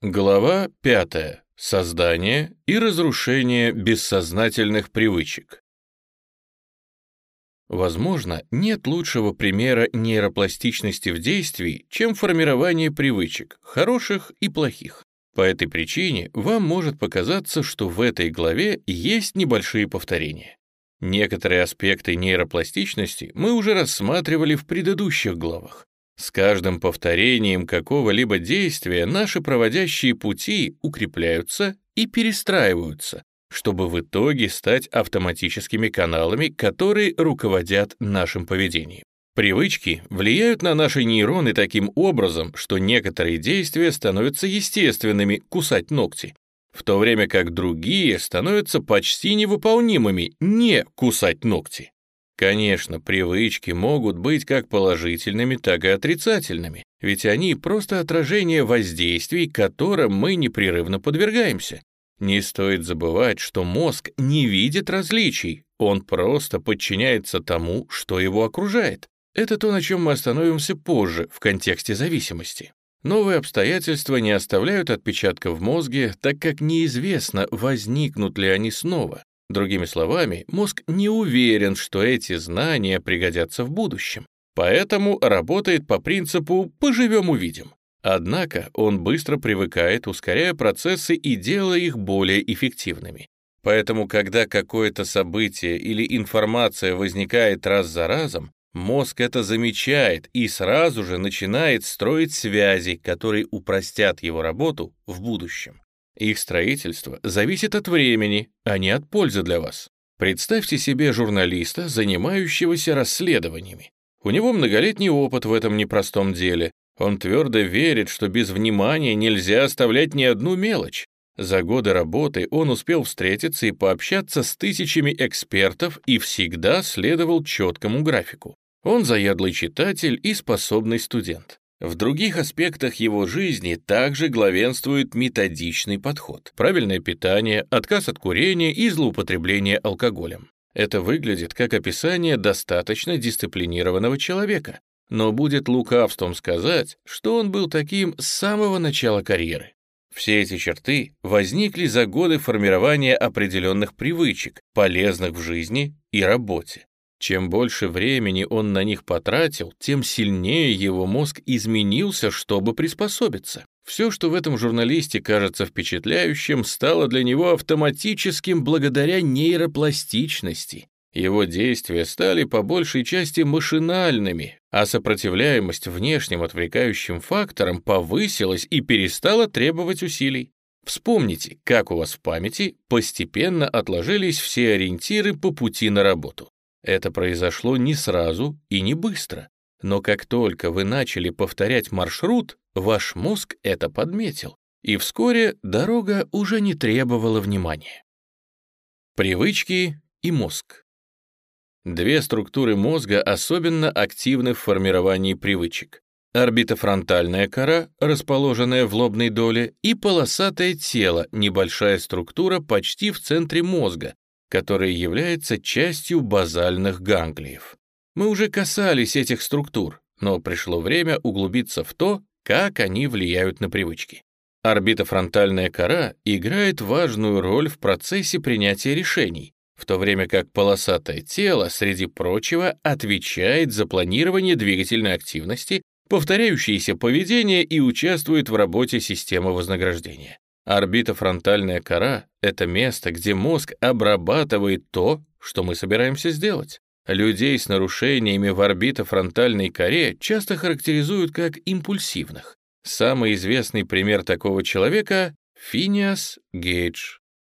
Глава 5. Создание и разрушение бессознательных привычек. Возможно, нет лучшего примера нейропластичности в действии, чем формирование привычек, хороших и плохих. По этой причине вам может показаться, что в этой главе есть небольшие повторения. Некоторые аспекты нейропластичности мы уже рассматривали в предыдущих главах. С каждым повторением какого-либо действия наши проводящие пути укрепляются и перестраиваются, чтобы в итоге стать автоматическими каналами, которые руководят нашим поведением. Привычки влияют на наши нейроны таким образом, что некоторые действия становятся естественными, кусать ногти, в то время как другие становятся почти невыполнимыми, не кусать ногти. Конечно, привычки могут быть как положительными, так и отрицательными, ведь они просто отражение воздействий, которым мы непрерывно подвергаемся. Не стоит забывать, что мозг не видит различий, он просто подчиняется тому, что его окружает. Это то, на чем мы остановимся позже в контексте зависимости. Новые обстоятельства не оставляют отпечатка в мозге, так как неизвестно, возникнут ли они снова. Другими словами, мозг не уверен, что эти знания пригодятся в будущем, поэтому работает по принципу «поживем – увидим». Однако он быстро привыкает, ускоряя процессы и делая их более эффективными. Поэтому, когда какое-то событие или информация возникает раз за разом, мозг это замечает и сразу же начинает строить связи, которые упростят его работу в будущем. Их строительство зависит от времени, а не от пользы для вас. Представьте себе журналиста, занимающегося расследованиями. У него многолетний опыт в этом непростом деле. Он твердо верит, что без внимания нельзя оставлять ни одну мелочь. За годы работы он успел встретиться и пообщаться с тысячами экспертов и всегда следовал четкому графику. Он заядлый читатель и способный студент. В других аспектах его жизни также главенствует методичный подход, правильное питание, отказ от курения и злоупотребление алкоголем. Это выглядит как описание достаточно дисциплинированного человека, но будет лукавством сказать, что он был таким с самого начала карьеры. Все эти черты возникли за годы формирования определенных привычек, полезных в жизни и работе. Чем больше времени он на них потратил, тем сильнее его мозг изменился, чтобы приспособиться. Все, что в этом журналисте кажется впечатляющим, стало для него автоматическим благодаря нейропластичности. Его действия стали по большей части машинальными, а сопротивляемость внешним отвлекающим факторам повысилась и перестала требовать усилий. Вспомните, как у вас в памяти постепенно отложились все ориентиры по пути на работу. Это произошло не сразу и не быстро, но как только вы начали повторять маршрут, ваш мозг это подметил, и вскоре дорога уже не требовала внимания. Привычки и мозг. Две структуры мозга особенно активны в формировании привычек. Орбитофронтальная кора, расположенная в лобной доле, и полосатое тело, небольшая структура почти в центре мозга, который является частью базальных ганглиев. Мы уже касались этих структур, но пришло время углубиться в то, как они влияют на привычки. Орбитофронтальная кора играет важную роль в процессе принятия решений, в то время как полосатое тело, среди прочего, отвечает за планирование двигательной активности, повторяющееся поведение и участвует в работе системы вознаграждения. Орбитофронтальная кора — это место, где мозг обрабатывает то, что мы собираемся сделать. Людей с нарушениями в орбитофронтальной коре часто характеризуют как импульсивных. Самый известный пример такого человека — Финиас Гейдж.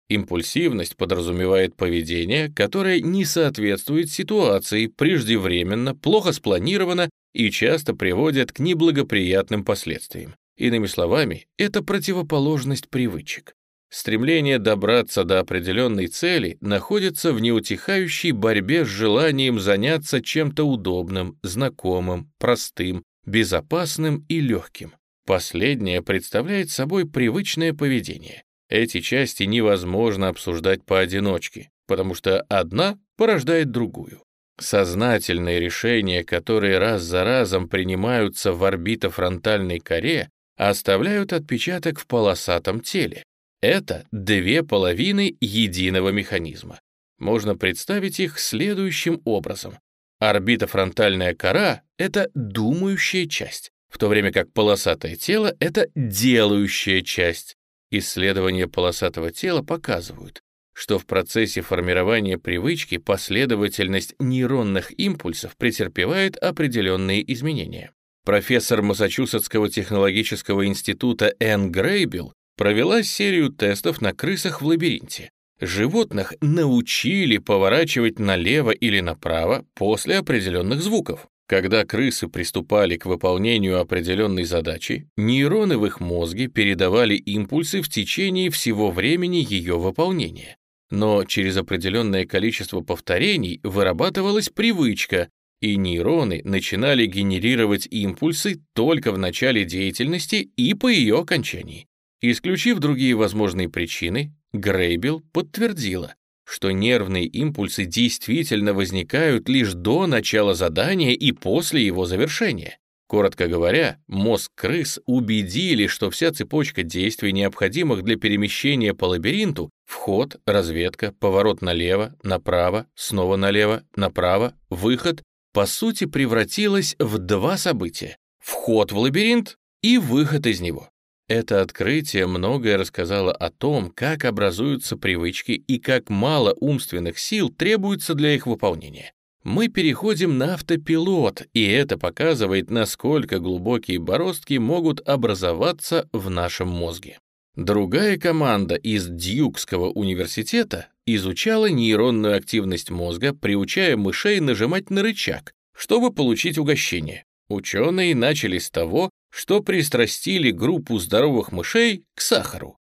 Импульсивность подразумевает поведение, которое не соответствует ситуации, преждевременно, плохо спланировано и часто приводит к неблагоприятным последствиям. Иными словами, это противоположность привычек. Стремление добраться до определенной цели находится в неутихающей борьбе с желанием заняться чем-то удобным, знакомым, простым, безопасным и легким. Последнее представляет собой привычное поведение. Эти части невозможно обсуждать поодиночке, потому что одна порождает другую. Сознательные решения, которые раз за разом принимаются в орбитофронтальной коре, оставляют отпечаток в полосатом теле. Это две половины единого механизма. Можно представить их следующим образом. Орбитофронтальная кора — это думающая часть, в то время как полосатое тело — это делающая часть. Исследования полосатого тела показывают, что в процессе формирования привычки последовательность нейронных импульсов претерпевает определенные изменения. Профессор Массачусетского технологического института Энн Грейбел провела серию тестов на крысах в лабиринте. Животных научили поворачивать налево или направо после определенных звуков. Когда крысы приступали к выполнению определенной задачи, нейроны в их мозге передавали импульсы в течение всего времени ее выполнения. Но через определенное количество повторений вырабатывалась привычка, и нейроны начинали генерировать импульсы только в начале деятельности и по ее окончании. Исключив другие возможные причины, Грейбел подтвердила, что нервные импульсы действительно возникают лишь до начала задания и после его завершения. Коротко говоря, мозг крыс убедили, что вся цепочка действий, необходимых для перемещения по лабиринту, вход, разведка, поворот налево, направо, снова налево, направо, выход, по сути превратилась в два события — вход в лабиринт и выход из него. Это открытие многое рассказало о том, как образуются привычки и как мало умственных сил требуется для их выполнения. Мы переходим на автопилот, и это показывает, насколько глубокие бороздки могут образоваться в нашем мозге. Другая команда из Дьюкского университета изучала нейронную активность мозга, приучая мышей нажимать на рычаг, чтобы получить угощение. Ученые начали с того, что пристрастили группу здоровых мышей к сахару.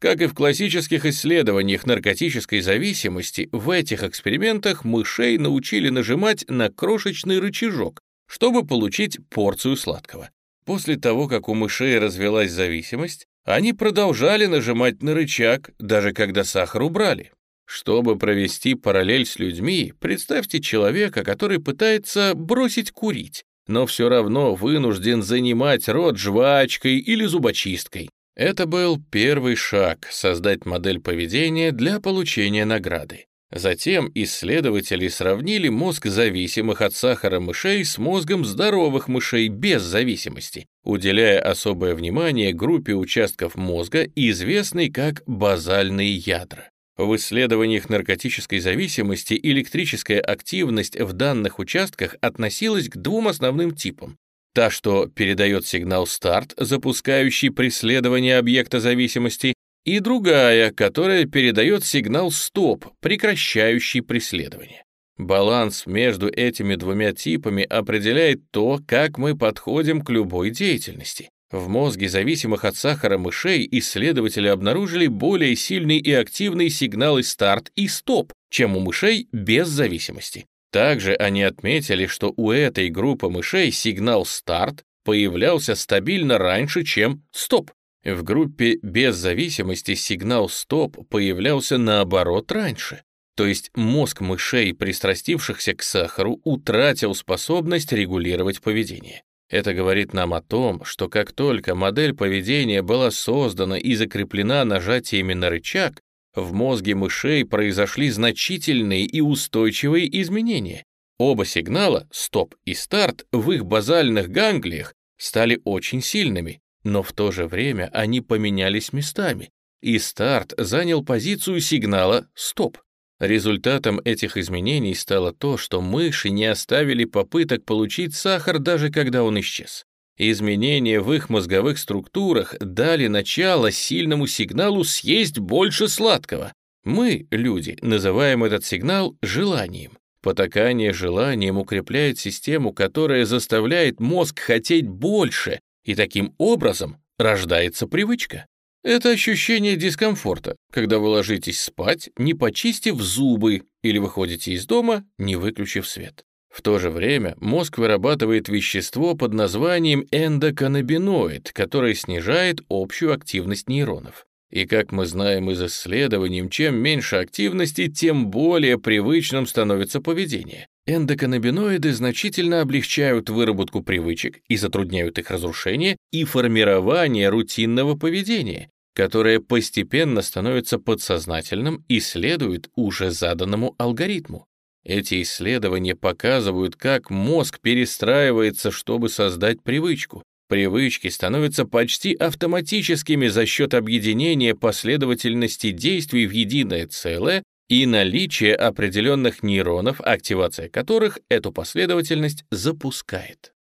Как и в классических исследованиях наркотической зависимости, в этих экспериментах мышей научили нажимать на крошечный рычажок, чтобы получить порцию сладкого. После того, как у мышей развелась зависимость, они продолжали нажимать на рычаг, даже когда сахар убрали. Чтобы провести параллель с людьми, представьте человека, который пытается бросить курить, но все равно вынужден занимать рот жвачкой или зубочисткой. Это был первый шаг — создать модель поведения для получения награды. Затем исследователи сравнили мозг зависимых от сахара мышей с мозгом здоровых мышей без зависимости, уделяя особое внимание группе участков мозга, известной как базальные ядра. В исследованиях наркотической зависимости электрическая активность в данных участках относилась к двум основным типам. Та, что передает сигнал «старт», запускающий преследование объекта зависимости, и другая, которая передает сигнал «стоп», прекращающий преследование. Баланс между этими двумя типами определяет то, как мы подходим к любой деятельности. В мозге зависимых от сахара мышей исследователи обнаружили более сильные и активные сигналы старт и стоп, чем у мышей без зависимости. Также они отметили, что у этой группы мышей сигнал старт появлялся стабильно раньше, чем стоп. В группе без зависимости сигнал стоп появлялся наоборот раньше. То есть мозг мышей, пристрастившихся к сахару, утратил способность регулировать поведение. Это говорит нам о том, что как только модель поведения была создана и закреплена нажатиями на рычаг, в мозге мышей произошли значительные и устойчивые изменения. Оба сигнала, стоп и старт, в их базальных ганглиях стали очень сильными, но в то же время они поменялись местами, и старт занял позицию сигнала стоп. Результатом этих изменений стало то, что мыши не оставили попыток получить сахар, даже когда он исчез. Изменения в их мозговых структурах дали начало сильному сигналу съесть больше сладкого. Мы, люди, называем этот сигнал желанием. Потакание желанием укрепляет систему, которая заставляет мозг хотеть больше, и таким образом рождается привычка. Это ощущение дискомфорта, когда вы ложитесь спать, не почистив зубы, или выходите из дома, не выключив свет. В то же время мозг вырабатывает вещество под названием эндоканнабиноид, которое снижает общую активность нейронов. И как мы знаем из исследований, чем меньше активности, тем более привычным становится поведение. Эндоканнабиноиды значительно облегчают выработку привычек и затрудняют их разрушение и формирование рутинного поведения, которое постепенно становится подсознательным и следует уже заданному алгоритму. Эти исследования показывают, как мозг перестраивается, чтобы создать привычку. Привычки становятся почти автоматическими за счет объединения последовательности действий в единое целое и наличие определенных нейронов, активация которых эту последовательность запускает.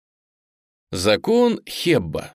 Закон Хебба.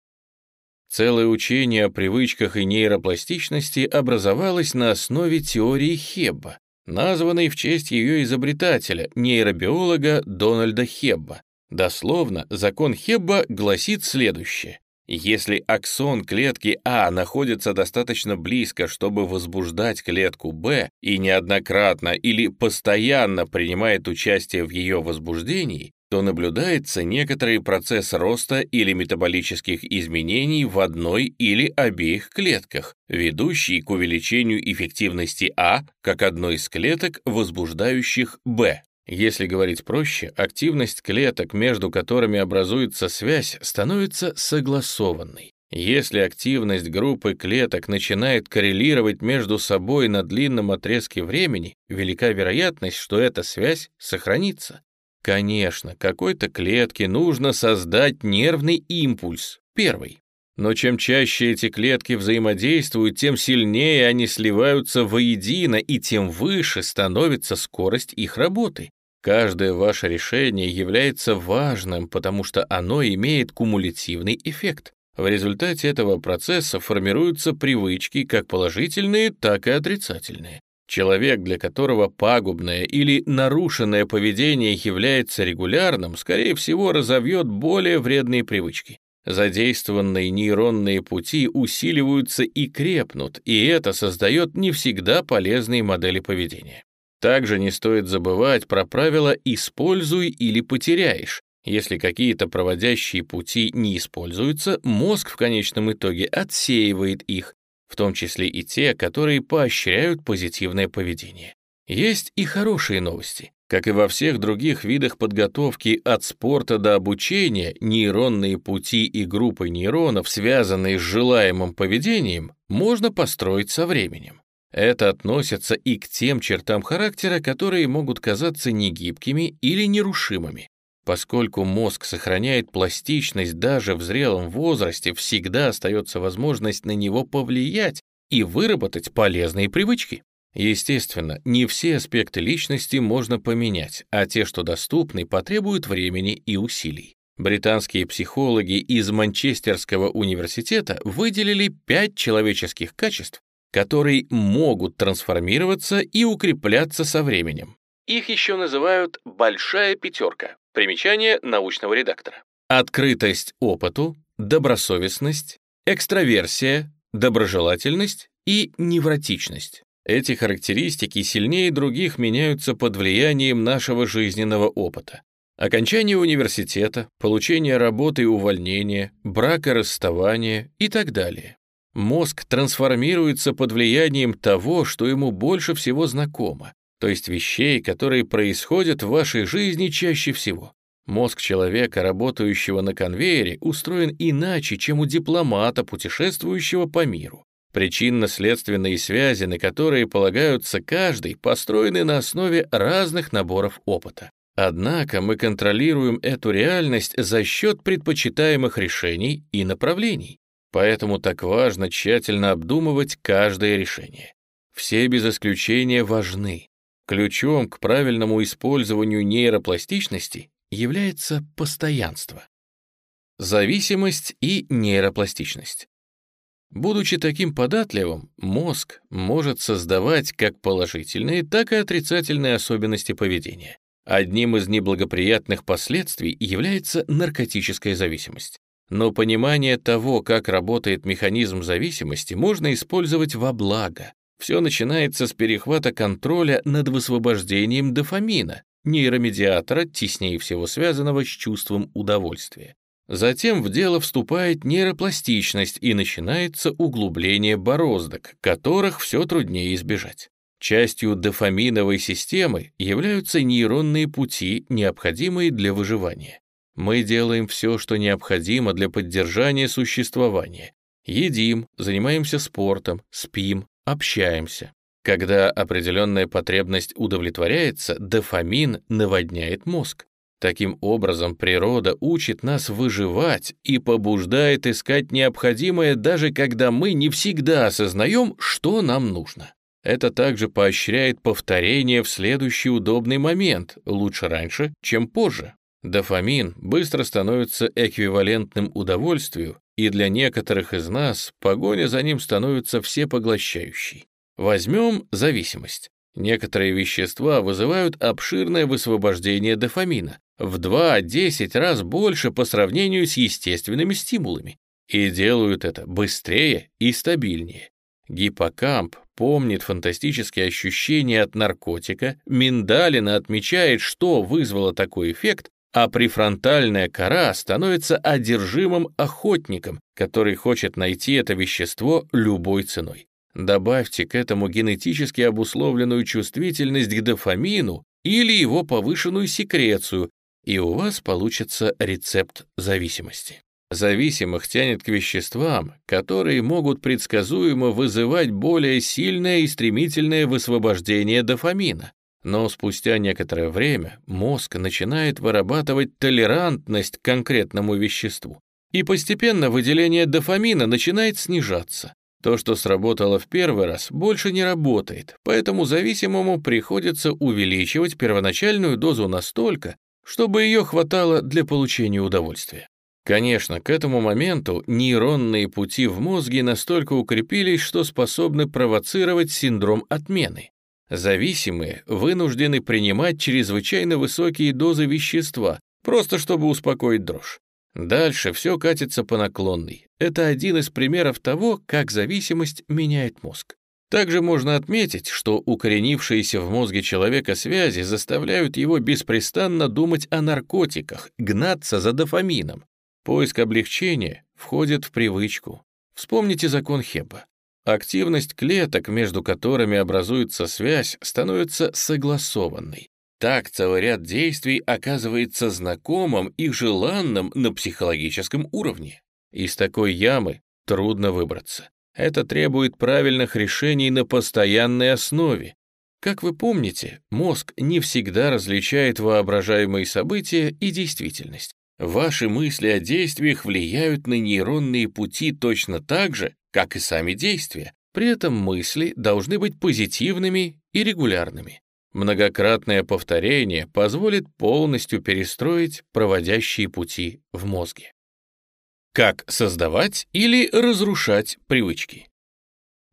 Целое учение о привычках и нейропластичности образовалось на основе теории Хебба, названной в честь ее изобретателя, нейробиолога Дональда Хебба. Дословно, закон Хебба гласит следующее. Если аксон клетки А находится достаточно близко, чтобы возбуждать клетку Б и неоднократно или постоянно принимает участие в ее возбуждении, то наблюдается некоторый процесс роста или метаболических изменений в одной или обеих клетках, ведущий к увеличению эффективности А как одной из клеток, возбуждающих Б. Если говорить проще, активность клеток, между которыми образуется связь, становится согласованной. Если активность группы клеток начинает коррелировать между собой на длинном отрезке времени, велика вероятность, что эта связь сохранится. Конечно, какой-то клетке нужно создать нервный импульс, первый. Но чем чаще эти клетки взаимодействуют, тем сильнее они сливаются воедино, и тем выше становится скорость их работы. Каждое ваше решение является важным, потому что оно имеет кумулятивный эффект. В результате этого процесса формируются привычки как положительные, так и отрицательные. Человек, для которого пагубное или нарушенное поведение является регулярным, скорее всего, разовьет более вредные привычки. Задействованные нейронные пути усиливаются и крепнут, и это создает не всегда полезные модели поведения. Также не стоит забывать про правило «используй или потеряешь». Если какие-то проводящие пути не используются, мозг в конечном итоге отсеивает их, в том числе и те, которые поощряют позитивное поведение. Есть и хорошие новости. Как и во всех других видах подготовки от спорта до обучения, нейронные пути и группы нейронов, связанные с желаемым поведением, можно построить со временем. Это относится и к тем чертам характера, которые могут казаться негибкими или нерушимыми. Поскольку мозг сохраняет пластичность даже в зрелом возрасте, всегда остается возможность на него повлиять и выработать полезные привычки. Естественно, не все аспекты личности можно поменять, а те, что доступны, потребуют времени и усилий. Британские психологи из Манчестерского университета выделили пять человеческих качеств, которые могут трансформироваться и укрепляться со временем. Их еще называют «большая пятерка». Примечание научного редактора. Открытость опыту, добросовестность, экстраверсия, доброжелательность и невротичность. Эти характеристики сильнее других меняются под влиянием нашего жизненного опыта. Окончание университета, получение работы и увольнения, брак и расставание и так далее. Мозг трансформируется под влиянием того, что ему больше всего знакомо, то есть вещей, которые происходят в вашей жизни чаще всего. Мозг человека, работающего на конвейере, устроен иначе, чем у дипломата, путешествующего по миру. Причинно-следственные связи, на которые полагаются каждый, построены на основе разных наборов опыта. Однако мы контролируем эту реальность за счет предпочитаемых решений и направлений. Поэтому так важно тщательно обдумывать каждое решение. Все без исключения важны. Ключом к правильному использованию нейропластичности является постоянство. Зависимость и нейропластичность. Будучи таким податливым, мозг может создавать как положительные, так и отрицательные особенности поведения. Одним из неблагоприятных последствий является наркотическая зависимость. Но понимание того, как работает механизм зависимости, можно использовать во благо. Все начинается с перехвата контроля над высвобождением дофамина, нейромедиатора, теснее всего связанного с чувством удовольствия. Затем в дело вступает нейропластичность и начинается углубление бороздок, которых все труднее избежать. Частью дофаминовой системы являются нейронные пути, необходимые для выживания. Мы делаем все, что необходимо для поддержания существования. Едим, занимаемся спортом, спим, общаемся. Когда определенная потребность удовлетворяется, дофамин наводняет мозг. Таким образом, природа учит нас выживать и побуждает искать необходимое, даже когда мы не всегда осознаем, что нам нужно. Это также поощряет повторение в следующий удобный момент, лучше раньше, чем позже. Дофамин быстро становится эквивалентным удовольствию, и для некоторых из нас погоня за ним становится всепоглощающей. Возьмем зависимость. Некоторые вещества вызывают обширное высвобождение дофамина, в 2-10 раз больше по сравнению с естественными стимулами, и делают это быстрее и стабильнее. Гиппокамп помнит фантастические ощущения от наркотика, миндалина отмечает, что вызвало такой эффект, а префронтальная кора становится одержимым охотником, который хочет найти это вещество любой ценой. Добавьте к этому генетически обусловленную чувствительность к дофамину или его повышенную секрецию, и у вас получится рецепт зависимости. Зависимых тянет к веществам, которые могут предсказуемо вызывать более сильное и стремительное высвобождение дофамина. Но спустя некоторое время мозг начинает вырабатывать толерантность к конкретному веществу, и постепенно выделение дофамина начинает снижаться. То, что сработало в первый раз, больше не работает, поэтому зависимому приходится увеличивать первоначальную дозу настолько, чтобы ее хватало для получения удовольствия. Конечно, к этому моменту нейронные пути в мозге настолько укрепились, что способны провоцировать синдром отмены. Зависимые вынуждены принимать чрезвычайно высокие дозы вещества, просто чтобы успокоить дрожь. Дальше все катится по наклонной. Это один из примеров того, как зависимость меняет мозг. Также можно отметить, что укоренившиеся в мозге человека связи заставляют его беспрестанно думать о наркотиках, гнаться за дофамином. Поиск облегчения входит в привычку. Вспомните закон Хебба. Активность клеток, между которыми образуется связь, становится согласованной. Так целый ряд действий оказывается знакомым и желанным на психологическом уровне. Из такой ямы трудно выбраться. Это требует правильных решений на постоянной основе. Как вы помните, мозг не всегда различает воображаемые события и действительность. Ваши мысли о действиях влияют на нейронные пути точно так же, как и сами действия. При этом мысли должны быть позитивными и регулярными. Многократное повторение позволит полностью перестроить проводящие пути в мозге. Как создавать или разрушать привычки?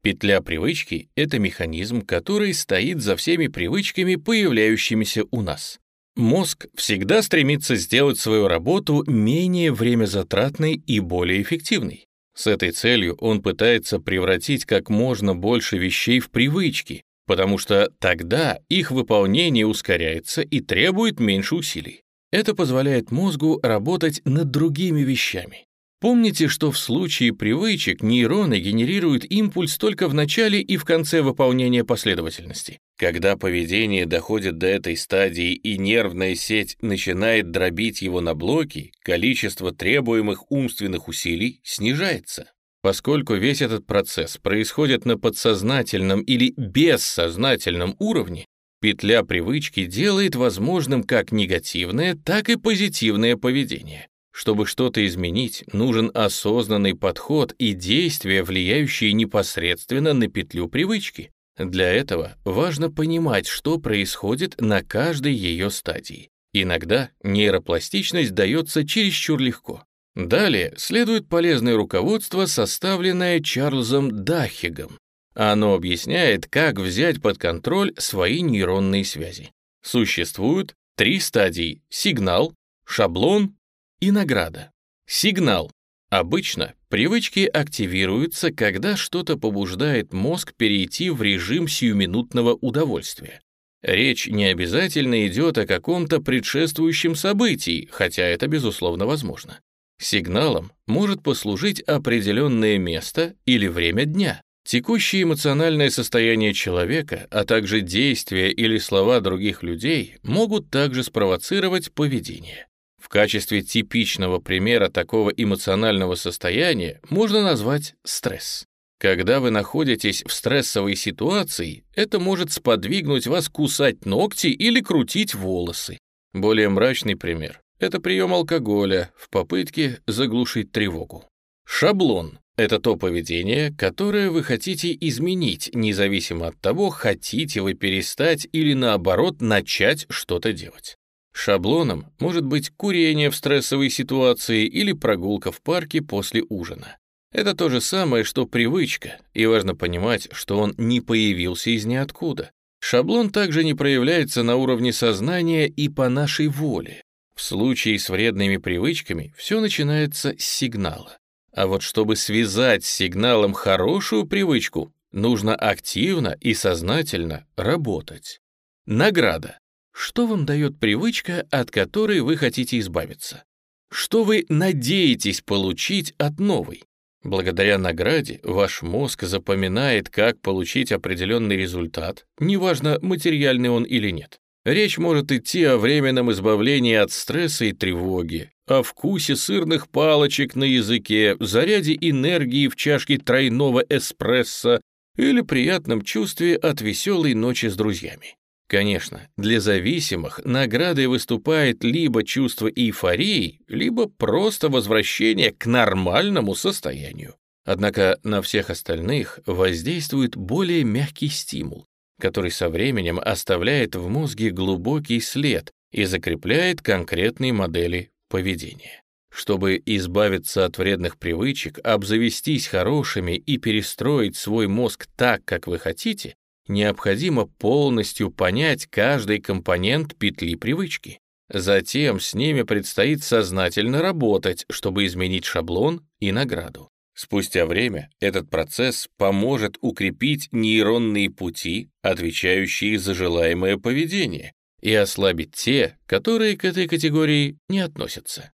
Петля привычки — это механизм, который стоит за всеми привычками, появляющимися у нас. Мозг всегда стремится сделать свою работу менее времязатратной и более эффективной. С этой целью он пытается превратить как можно больше вещей в привычки, потому что тогда их выполнение ускоряется и требует меньше усилий. Это позволяет мозгу работать над другими вещами. Помните, что в случае привычек нейроны генерируют импульс только в начале и в конце выполнения последовательности. Когда поведение доходит до этой стадии и нервная сеть начинает дробить его на блоки, количество требуемых умственных усилий снижается. Поскольку весь этот процесс происходит на подсознательном или бессознательном уровне, петля привычки делает возможным как негативное, так и позитивное поведение. Чтобы что-то изменить, нужен осознанный подход и действия, влияющие непосредственно на петлю привычки. Для этого важно понимать, что происходит на каждой ее стадии. Иногда нейропластичность дается чересчур легко. Далее следует полезное руководство, составленное Чарльзом Дахигом. Оно объясняет, как взять под контроль свои нейронные связи. Существуют три стадии – сигнал, шаблон и награда. Сигнал. Обычно привычки активируются, когда что-то побуждает мозг перейти в режим сиюминутного удовольствия. Речь не обязательно идет о каком-то предшествующем событии, хотя это безусловно возможно. Сигналом может послужить определенное место или время дня. Текущее эмоциональное состояние человека, а также действия или слова других людей могут также спровоцировать поведение. В качестве типичного примера такого эмоционального состояния можно назвать стресс. Когда вы находитесь в стрессовой ситуации, это может сподвигнуть вас кусать ногти или крутить волосы. Более мрачный пример – это прием алкоголя в попытке заглушить тревогу. Шаблон – это то поведение, которое вы хотите изменить, независимо от того, хотите вы перестать или наоборот начать что-то делать. Шаблоном может быть курение в стрессовой ситуации или прогулка в парке после ужина. Это то же самое, что привычка, и важно понимать, что он не появился из ниоткуда. Шаблон также не проявляется на уровне сознания и по нашей воле. В случае с вредными привычками все начинается с сигнала. А вот чтобы связать с сигналом хорошую привычку, нужно активно и сознательно работать. Награда. Что вам дает привычка, от которой вы хотите избавиться? Что вы надеетесь получить от новой? Благодаря награде ваш мозг запоминает, как получить определенный результат, неважно, материальный он или нет. Речь может идти о временном избавлении от стресса и тревоги, о вкусе сырных палочек на языке, заряде энергии в чашке тройного эспрессо или приятном чувстве от веселой ночи с друзьями. Конечно, для зависимых наградой выступает либо чувство эйфории, либо просто возвращение к нормальному состоянию. Однако на всех остальных воздействует более мягкий стимул, который со временем оставляет в мозге глубокий след и закрепляет конкретные модели поведения. Чтобы избавиться от вредных привычек, обзавестись хорошими и перестроить свой мозг так, как вы хотите, необходимо полностью понять каждый компонент петли привычки. Затем с ними предстоит сознательно работать, чтобы изменить шаблон и награду. Спустя время этот процесс поможет укрепить нейронные пути, отвечающие за желаемое поведение, и ослабить те, которые к этой категории не относятся.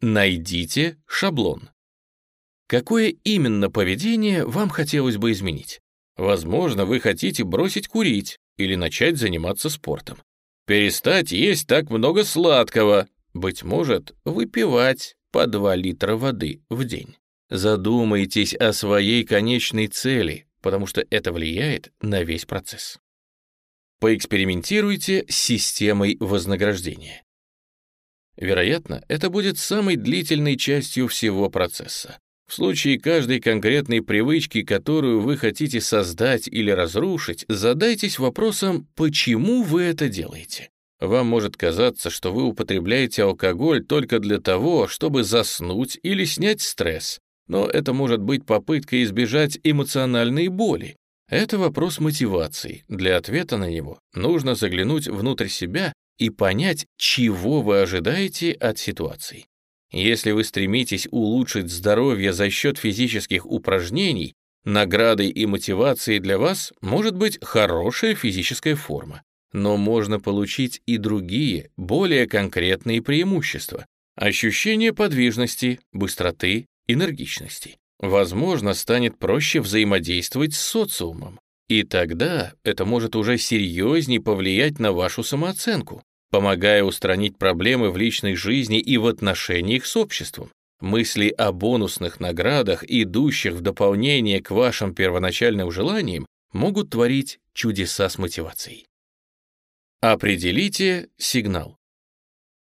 Найдите шаблон. Какое именно поведение вам хотелось бы изменить? Возможно, вы хотите бросить курить или начать заниматься спортом. Перестать есть так много сладкого. Быть может, выпивать по 2 литра воды в день. Задумайтесь о своей конечной цели, потому что это влияет на весь процесс. Поэкспериментируйте с системой вознаграждения. Вероятно, это будет самой длительной частью всего процесса. В случае каждой конкретной привычки, которую вы хотите создать или разрушить, задайтесь вопросом, почему вы это делаете. Вам может казаться, что вы употребляете алкоголь только для того, чтобы заснуть или снять стресс, но это может быть попытка избежать эмоциональной боли. Это вопрос мотивации. Для ответа на него нужно заглянуть внутрь себя и понять, чего вы ожидаете от ситуации. Если вы стремитесь улучшить здоровье за счет физических упражнений, наградой и мотивацией для вас может быть хорошая физическая форма. Но можно получить и другие, более конкретные преимущества. Ощущение подвижности, быстроты, энергичности. Возможно, станет проще взаимодействовать с социумом. И тогда это может уже серьезнее повлиять на вашу самооценку помогая устранить проблемы в личной жизни и в отношениях с обществом. Мысли о бонусных наградах, идущих в дополнение к вашим первоначальным желаниям, могут творить чудеса с мотивацией. Определите сигнал.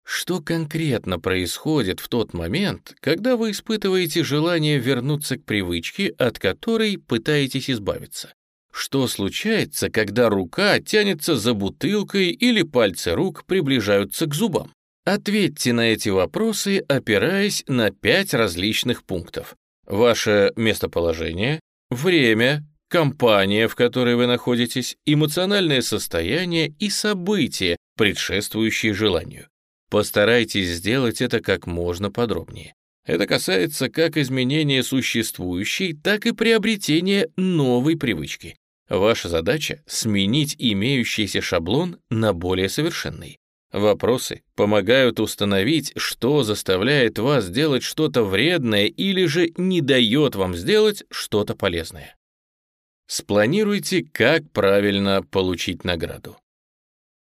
Что конкретно происходит в тот момент, когда вы испытываете желание вернуться к привычке, от которой пытаетесь избавиться? Что случается, когда рука тянется за бутылкой или пальцы рук приближаются к зубам? Ответьте на эти вопросы, опираясь на пять различных пунктов. Ваше местоположение, время, компания, в которой вы находитесь, эмоциональное состояние и события, предшествующие желанию. Постарайтесь сделать это как можно подробнее. Это касается как изменения существующей, так и приобретения новой привычки. Ваша задача — сменить имеющийся шаблон на более совершенный. Вопросы помогают установить, что заставляет вас делать что-то вредное или же не дает вам сделать что-то полезное. Спланируйте, как правильно получить награду.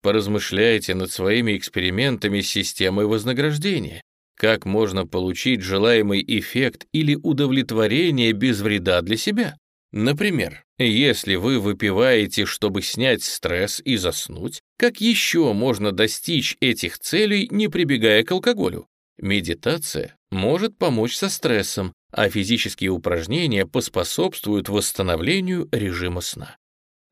Поразмышляйте над своими экспериментами с системой вознаграждения. Как можно получить желаемый эффект или удовлетворение без вреда для себя? Например, если вы выпиваете, чтобы снять стресс и заснуть, как еще можно достичь этих целей, не прибегая к алкоголю? Медитация может помочь со стрессом, а физические упражнения поспособствуют восстановлению режима сна.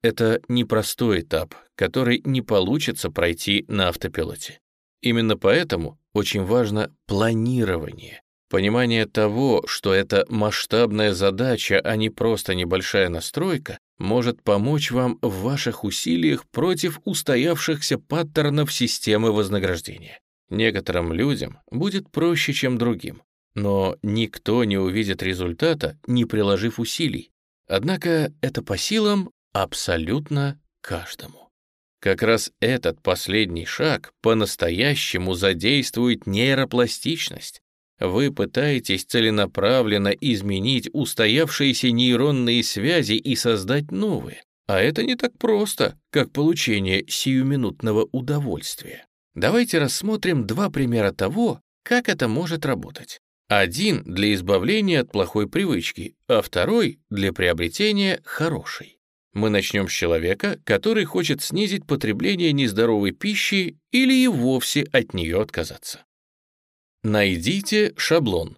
Это непростой этап, который не получится пройти на автопилоте. Именно поэтому очень важно планирование, понимание того, что это масштабная задача, а не просто небольшая настройка, может помочь вам в ваших усилиях против устоявшихся паттернов системы вознаграждения. Некоторым людям будет проще, чем другим, но никто не увидит результата, не приложив усилий. Однако это по силам абсолютно каждому. Как раз этот последний шаг по-настоящему задействует нейропластичность. Вы пытаетесь целенаправленно изменить устоявшиеся нейронные связи и создать новые. А это не так просто, как получение сиюминутного удовольствия. Давайте рассмотрим два примера того, как это может работать. Один для избавления от плохой привычки, а второй для приобретения хорошей. Мы начнем с человека, который хочет снизить потребление нездоровой пищи или и вовсе от нее отказаться. Найдите шаблон.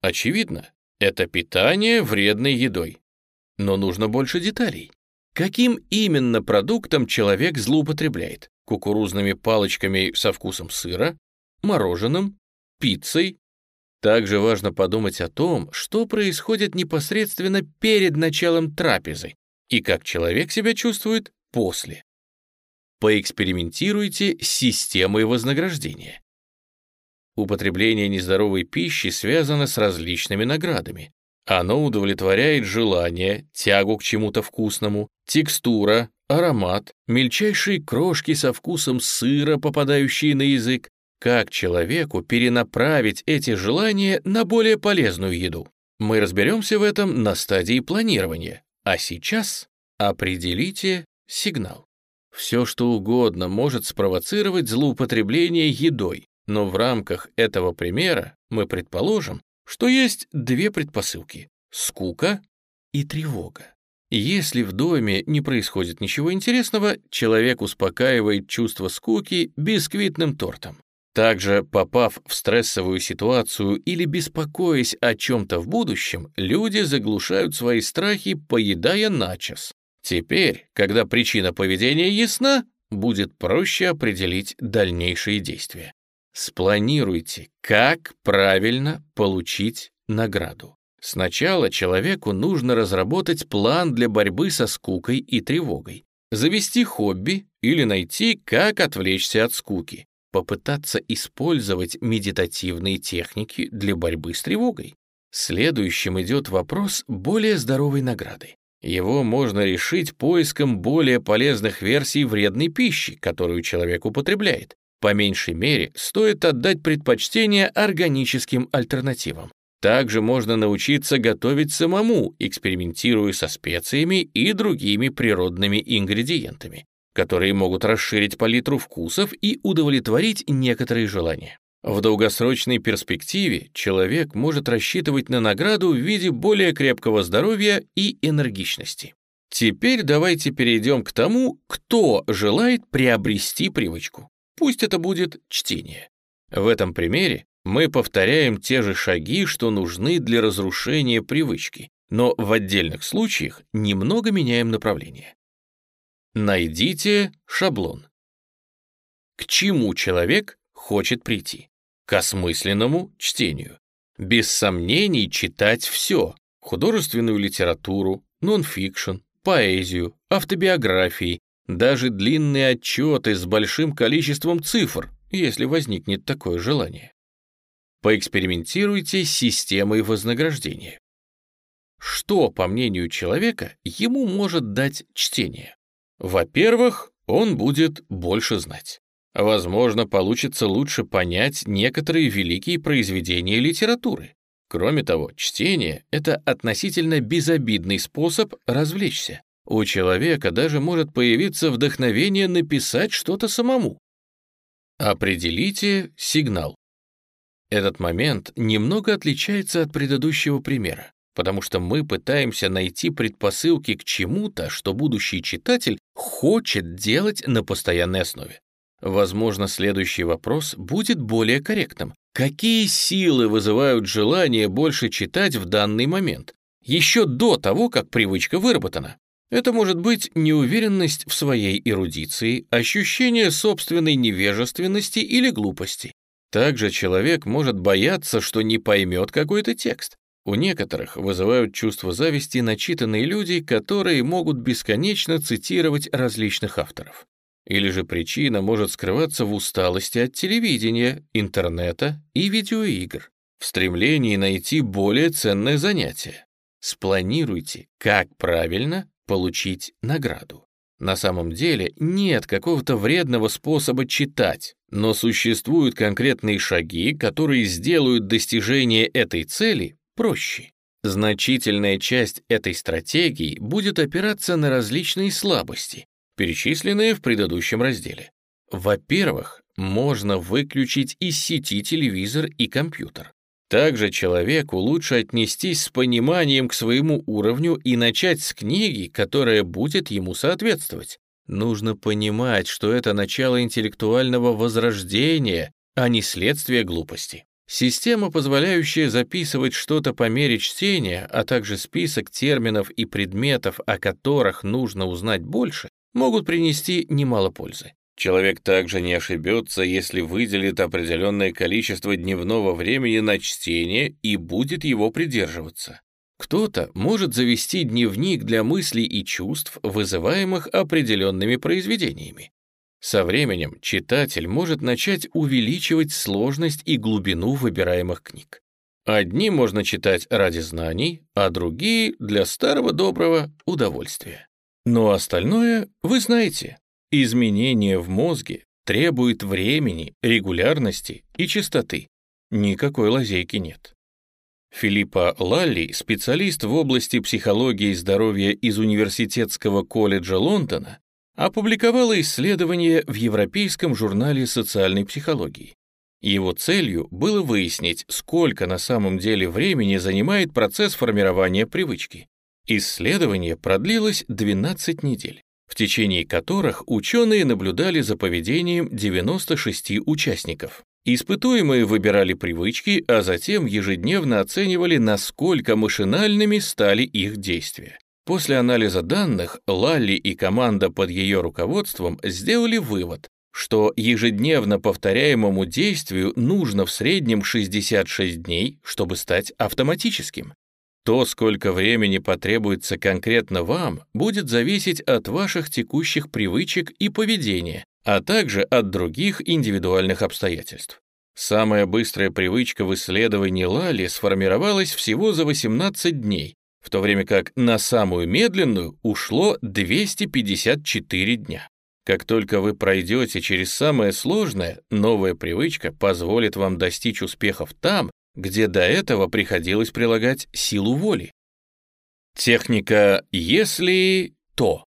Очевидно, это питание вредной едой. Но нужно больше деталей. Каким именно продуктом человек злоупотребляет? Кукурузными палочками со вкусом сыра, мороженым, пиццей? Также важно подумать о том, что происходит непосредственно перед началом трапезы, и как человек себя чувствует после. Поэкспериментируйте с системой вознаграждения. Употребление нездоровой пищи связано с различными наградами. Оно удовлетворяет желание, тягу к чему-то вкусному, текстура, аромат, мельчайшие крошки со вкусом сыра, попадающие на язык. Как человеку перенаправить эти желания на более полезную еду? Мы разберемся в этом на стадии планирования. А сейчас определите сигнал. Все что угодно может спровоцировать злоупотребление едой, но в рамках этого примера мы предположим, что есть две предпосылки — скука и тревога. Если в доме не происходит ничего интересного, человек успокаивает чувство скуки бисквитным тортом. Также, попав в стрессовую ситуацию или беспокоясь о чем-то в будущем, люди заглушают свои страхи, поедая начос. Теперь, когда причина поведения ясна, будет проще определить дальнейшие действия. Спланируйте, как правильно получить награду. Сначала человеку нужно разработать план для борьбы со скукой и тревогой, завести хобби или найти, как отвлечься от скуки попытаться использовать медитативные техники для борьбы с тревогой. Следующим идет вопрос более здоровой награды. Его можно решить поиском более полезных версий вредной пищи, которую человек употребляет. По меньшей мере, стоит отдать предпочтение органическим альтернативам. Также можно научиться готовить самому, экспериментируя со специями и другими природными ингредиентами которые могут расширить палитру вкусов и удовлетворить некоторые желания. В долгосрочной перспективе человек может рассчитывать на награду в виде более крепкого здоровья и энергичности. Теперь давайте перейдем к тому, кто желает приобрести привычку. Пусть это будет чтение. В этом примере мы повторяем те же шаги, что нужны для разрушения привычки, но в отдельных случаях немного меняем направление. Найдите шаблон. К чему человек хочет прийти? К осмысленному чтению. Без сомнений читать все. Художественную литературу, нонфикшн, поэзию, автобиографии, даже длинные отчеты с большим количеством цифр, если возникнет такое желание. Поэкспериментируйте с системой вознаграждения. Что, по мнению человека, ему может дать чтение? Во-первых, он будет больше знать. Возможно, получится лучше понять некоторые великие произведения литературы. Кроме того, чтение — это относительно безобидный способ развлечься. У человека даже может появиться вдохновение написать что-то самому. Определите сигнал. Этот момент немного отличается от предыдущего примера, потому что мы пытаемся найти предпосылки к чему-то, что будущий читатель хочет делать на постоянной основе. Возможно, следующий вопрос будет более корректным. Какие силы вызывают желание больше читать в данный момент, еще до того, как привычка выработана? Это может быть неуверенность в своей эрудиции, ощущение собственной невежественности или глупости. Также человек может бояться, что не поймет какой-то текст. У некоторых вызывают чувство зависти начитанные люди, которые могут бесконечно цитировать различных авторов. Или же причина может скрываться в усталости от телевидения, интернета и видеоигр, в стремлении найти более ценное занятие. Спланируйте, как правильно получить награду. На самом деле нет какого-то вредного способа читать, но существуют конкретные шаги, которые сделают достижение этой цели проще. Значительная часть этой стратегии будет опираться на различные слабости, перечисленные в предыдущем разделе. Во-первых, можно выключить из сети телевизор и компьютер. Также человеку лучше отнестись с пониманием к своему уровню и начать с книги, которая будет ему соответствовать. Нужно понимать, что это начало интеллектуального возрождения, а не следствие глупости. Система, позволяющая записывать что-то по мере чтения, а также список терминов и предметов, о которых нужно узнать больше, могут принести немало пользы. Человек также не ошибется, если выделит определенное количество дневного времени на чтение и будет его придерживаться. Кто-то может завести дневник для мыслей и чувств, вызываемых определенными произведениями. Со временем читатель может начать увеличивать сложность и глубину выбираемых книг. Одни можно читать ради знаний, а другие — для старого доброго удовольствия. Но остальное вы знаете. Изменения в мозге требуют времени, регулярности и частоты. Никакой лазейки нет. Филиппа Лалли, специалист в области психологии и здоровья из Университетского колледжа Лондона, опубликовала исследование в Европейском журнале социальной психологии. Его целью было выяснить, сколько на самом деле времени занимает процесс формирования привычки. Исследование продлилось 12 недель течение которых ученые наблюдали за поведением 96 участников. Испытуемые выбирали привычки, а затем ежедневно оценивали, насколько машинальными стали их действия. После анализа данных Лалли и команда под ее руководством сделали вывод, что ежедневно повторяемому действию нужно в среднем 66 дней, чтобы стать автоматическим. То, сколько времени потребуется конкретно вам, будет зависеть от ваших текущих привычек и поведения, а также от других индивидуальных обстоятельств. Самая быстрая привычка в исследовании Лали сформировалась всего за 18 дней, в то время как на самую медленную ушло 254 дня. Как только вы пройдете через самое сложное, новая привычка позволит вам достичь успехов там, где до этого приходилось прилагать силу воли. Техника «если то».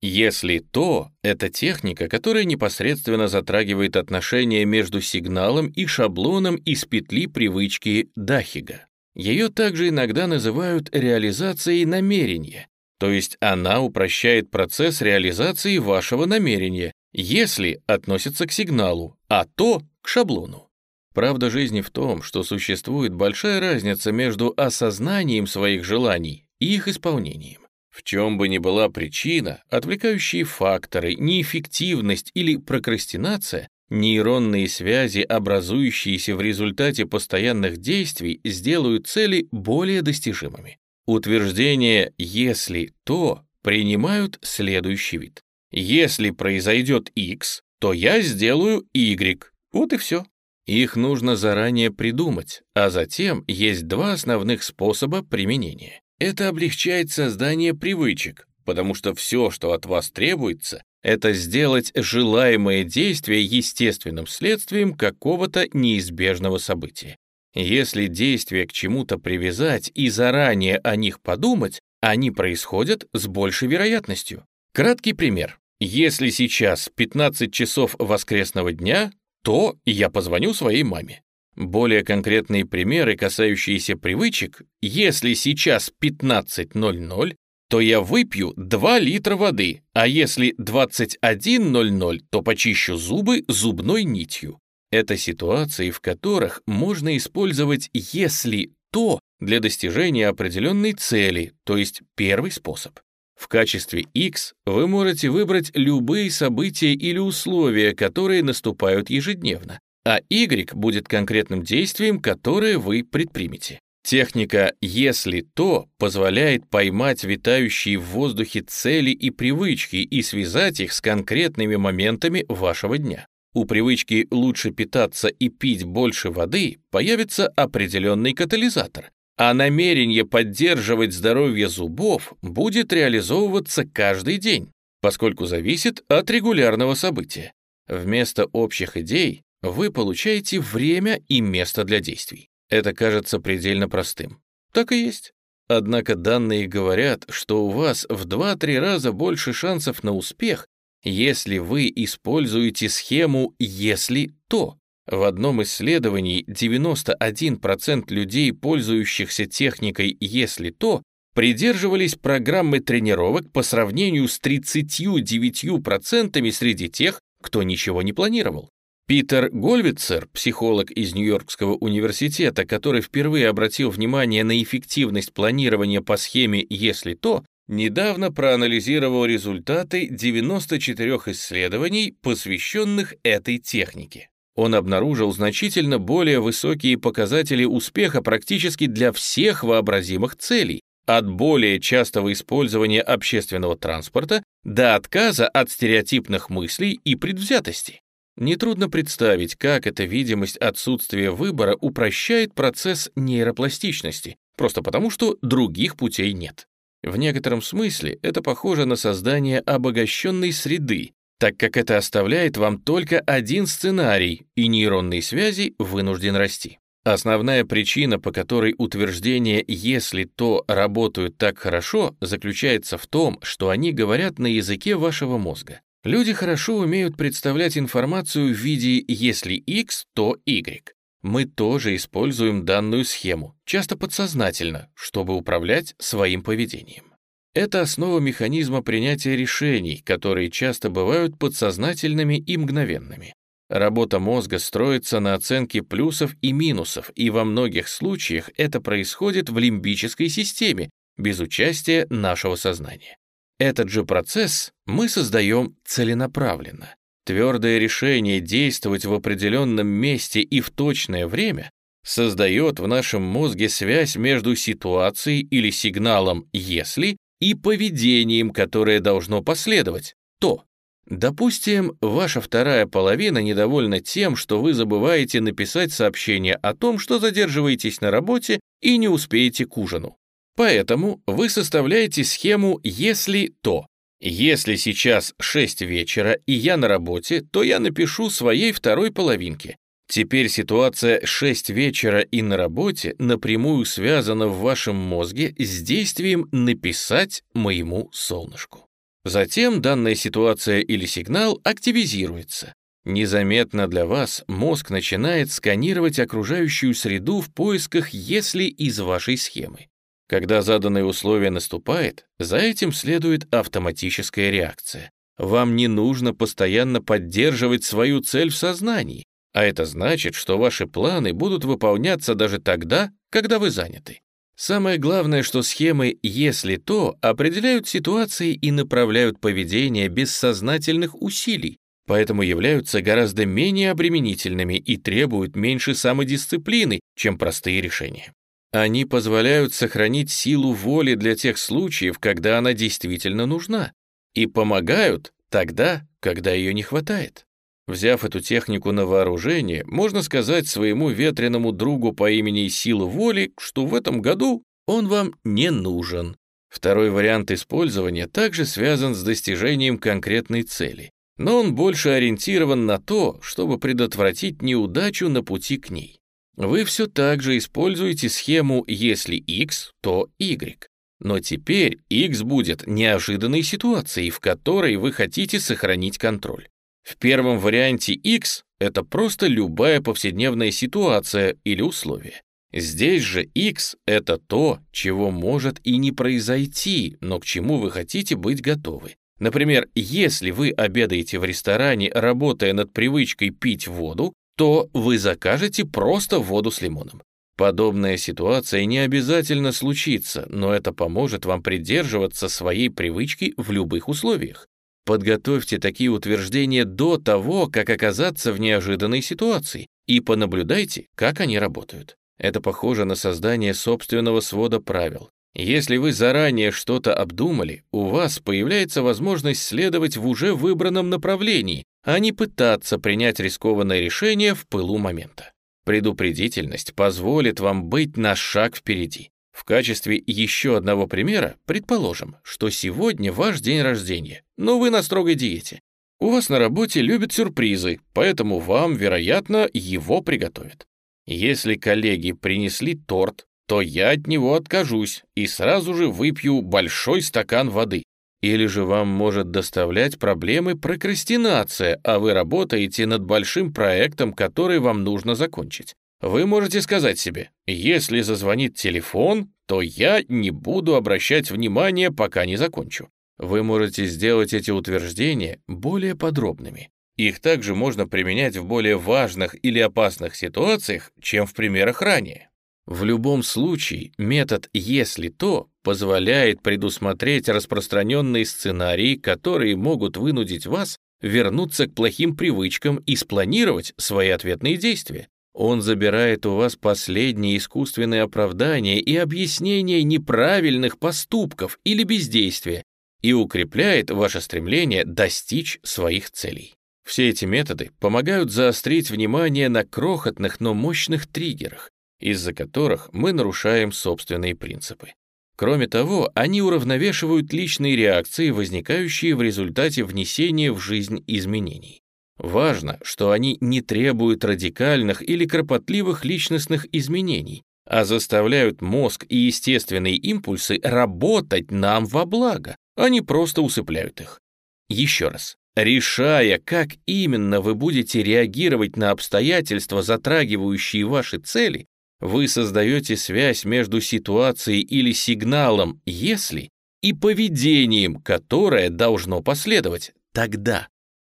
«Если то» — это техника, которая непосредственно затрагивает отношения между сигналом и шаблоном из петли привычки Дахига. Ее также иногда называют реализацией намерения, то есть она упрощает процесс реализации вашего намерения, если относится к сигналу, а то — к шаблону. Правда жизни в том, что существует большая разница между осознанием своих желаний и их исполнением. В чем бы ни была причина, отвлекающие факторы, неэффективность или прокрастинация, нейронные связи, образующиеся в результате постоянных действий, сделают цели более достижимыми. Утверждение «если то» принимают следующий вид. Если произойдет X, то я сделаю Y. Вот и все. Их нужно заранее придумать, а затем есть два основных способа применения. Это облегчает создание привычек, потому что все, что от вас требуется, это сделать желаемое действие естественным следствием какого-то неизбежного события. Если действия к чему-то привязать и заранее о них подумать, они происходят с большей вероятностью. Краткий пример. Если сейчас 15 часов воскресного дня, то я позвоню своей маме. Более конкретные примеры, касающиеся привычек, если сейчас 15.00, то я выпью 2 литра воды, а если 21.00, то почищу зубы зубной нитью. Это ситуации, в которых можно использовать «если то» для достижения определенной цели, то есть первый способ. В качестве X вы можете выбрать любые события или условия, которые наступают ежедневно, а Y будет конкретным действием, которое вы предпримете. Техника «если то» позволяет поймать витающие в воздухе цели и привычки и связать их с конкретными моментами вашего дня. У привычки лучше питаться и пить больше воды появится определенный катализатор, а намерение поддерживать здоровье зубов будет реализовываться каждый день, поскольку зависит от регулярного события. Вместо общих идей вы получаете время и место для действий. Это кажется предельно простым. Так и есть. Однако данные говорят, что у вас в 2-3 раза больше шансов на успех, если вы используете схему «если то». В одном исследовании 91% людей, пользующихся техникой «если то», придерживались программы тренировок по сравнению с 39% среди тех, кто ничего не планировал. Питер Гольвицер, психолог из Нью-Йоркского университета, который впервые обратил внимание на эффективность планирования по схеме «если то», недавно проанализировал результаты 94 исследований, посвященных этой технике он обнаружил значительно более высокие показатели успеха практически для всех вообразимых целей, от более частого использования общественного транспорта до отказа от стереотипных мыслей и предвзятости. Нетрудно представить, как эта видимость отсутствия выбора упрощает процесс нейропластичности, просто потому что других путей нет. В некотором смысле это похоже на создание обогащенной среды, так как это оставляет вам только один сценарий, и нейронные связи вынуждены расти. Основная причина, по которой утверждения «если то» работают так хорошо, заключается в том, что они говорят на языке вашего мозга. Люди хорошо умеют представлять информацию в виде «если X, то Y». Мы тоже используем данную схему, часто подсознательно, чтобы управлять своим поведением. Это основа механизма принятия решений, которые часто бывают подсознательными и мгновенными. Работа мозга строится на оценке плюсов и минусов, и во многих случаях это происходит в лимбической системе, без участия нашего сознания. Этот же процесс мы создаем целенаправленно. Твердое решение действовать в определенном месте и в точное время создает в нашем мозге связь между ситуацией или сигналом «если» и поведением, которое должно последовать, то. Допустим, ваша вторая половина недовольна тем, что вы забываете написать сообщение о том, что задерживаетесь на работе и не успеете к ужину. Поэтому вы составляете схему «если то». Если сейчас 6 вечера и я на работе, то я напишу своей второй половинке. Теперь ситуация 6 вечера и на работе напрямую связана в вашем мозге с действием «написать моему солнышку». Затем данная ситуация или сигнал активизируется. Незаметно для вас мозг начинает сканировать окружающую среду в поисках «если» из вашей схемы. Когда заданное условие наступает, за этим следует автоматическая реакция. Вам не нужно постоянно поддерживать свою цель в сознании. А это значит, что ваши планы будут выполняться даже тогда, когда вы заняты. Самое главное, что схемы «если то» определяют ситуации и направляют поведение без сознательных усилий, поэтому являются гораздо менее обременительными и требуют меньше самодисциплины, чем простые решения. Они позволяют сохранить силу воли для тех случаев, когда она действительно нужна, и помогают тогда, когда ее не хватает. Взяв эту технику на вооружение, можно сказать своему ветреному другу по имени Сила Воли, что в этом году он вам не нужен. Второй вариант использования также связан с достижением конкретной цели, но он больше ориентирован на то, чтобы предотвратить неудачу на пути к ней. Вы все так же используете схему «если x, то y». Но теперь x будет неожиданной ситуацией, в которой вы хотите сохранить контроль. В первом варианте x это просто любая повседневная ситуация или условие. Здесь же x — это то, чего может и не произойти, но к чему вы хотите быть готовы. Например, если вы обедаете в ресторане, работая над привычкой пить воду, то вы закажете просто воду с лимоном. Подобная ситуация не обязательно случится, но это поможет вам придерживаться своей привычки в любых условиях. Подготовьте такие утверждения до того, как оказаться в неожиданной ситуации, и понаблюдайте, как они работают. Это похоже на создание собственного свода правил. Если вы заранее что-то обдумали, у вас появляется возможность следовать в уже выбранном направлении, а не пытаться принять рискованное решение в пылу момента. Предупредительность позволит вам быть на шаг впереди. В качестве еще одного примера предположим, что сегодня ваш день рождения, но вы на строгой диете. У вас на работе любят сюрпризы, поэтому вам, вероятно, его приготовят. Если коллеги принесли торт, то я от него откажусь и сразу же выпью большой стакан воды. Или же вам может доставлять проблемы прокрастинация, а вы работаете над большим проектом, который вам нужно закончить. Вы можете сказать себе, если зазвонит телефон, то я не буду обращать внимания, пока не закончу. Вы можете сделать эти утверждения более подробными. Их также можно применять в более важных или опасных ситуациях, чем в примерах ранее. В любом случае, метод «если то» позволяет предусмотреть распространенные сценарии, которые могут вынудить вас вернуться к плохим привычкам и спланировать свои ответные действия. Он забирает у вас последние искусственные оправдания и объяснения неправильных поступков или бездействия и укрепляет ваше стремление достичь своих целей. Все эти методы помогают заострить внимание на крохотных, но мощных триггерах, из-за которых мы нарушаем собственные принципы. Кроме того, они уравновешивают личные реакции, возникающие в результате внесения в жизнь изменений. Важно, что они не требуют радикальных или кропотливых личностных изменений, а заставляют мозг и естественные импульсы работать нам во благо, а не просто усыпляют их. Еще раз, Решая, как именно вы будете реагировать на обстоятельства, затрагивающие ваши цели, вы создаете связь между ситуацией или сигналом «если» и поведением, которое должно последовать тогда.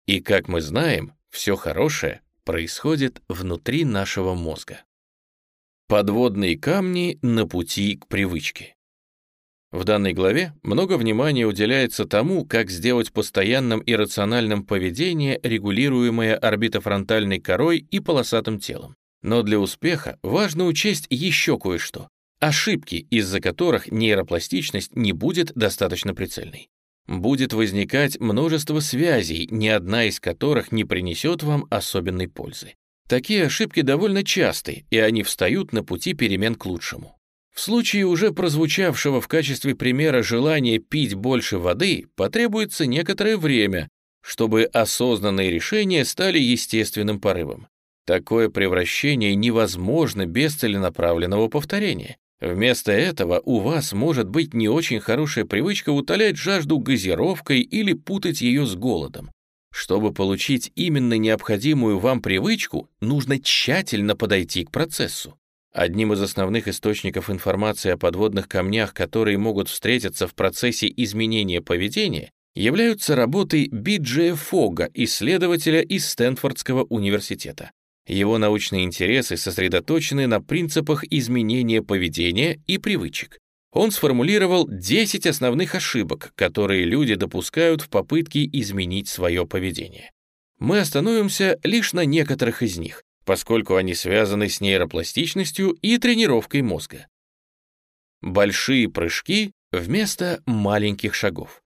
И, как мы знаем, все хорошее происходит внутри нашего мозга. Подводные камни на пути к привычке. В данной главе много внимания уделяется тому, как сделать постоянным и рациональным поведение, регулируемое орбитофронтальной корой и полосатым телом. Но для успеха важно учесть еще кое-что. Ошибки, из-за которых нейропластичность не будет достаточно прицельной. Будет возникать множество связей, ни одна из которых не принесет вам особенной пользы. Такие ошибки довольно часты, и они встают на пути перемен к лучшему. В случае уже прозвучавшего в качестве примера желания пить больше воды потребуется некоторое время, чтобы осознанные решения стали естественным порывом. Такое превращение невозможно без целенаправленного повторения. Вместо этого у вас может быть не очень хорошая привычка утолять жажду газировкой или путать ее с голодом. Чтобы получить именно необходимую вам привычку, нужно тщательно подойти к процессу. Одним из основных источников информации о подводных камнях, которые могут встретиться в процессе изменения поведения, являются работы Биджея Фога, исследователя из Стэнфордского университета. Его научные интересы сосредоточены на принципах изменения поведения и привычек. Он сформулировал 10 основных ошибок, которые люди допускают в попытке изменить свое поведение. Мы остановимся лишь на некоторых из них, поскольку они связаны с нейропластичностью и тренировкой мозга. Большие прыжки вместо маленьких шагов.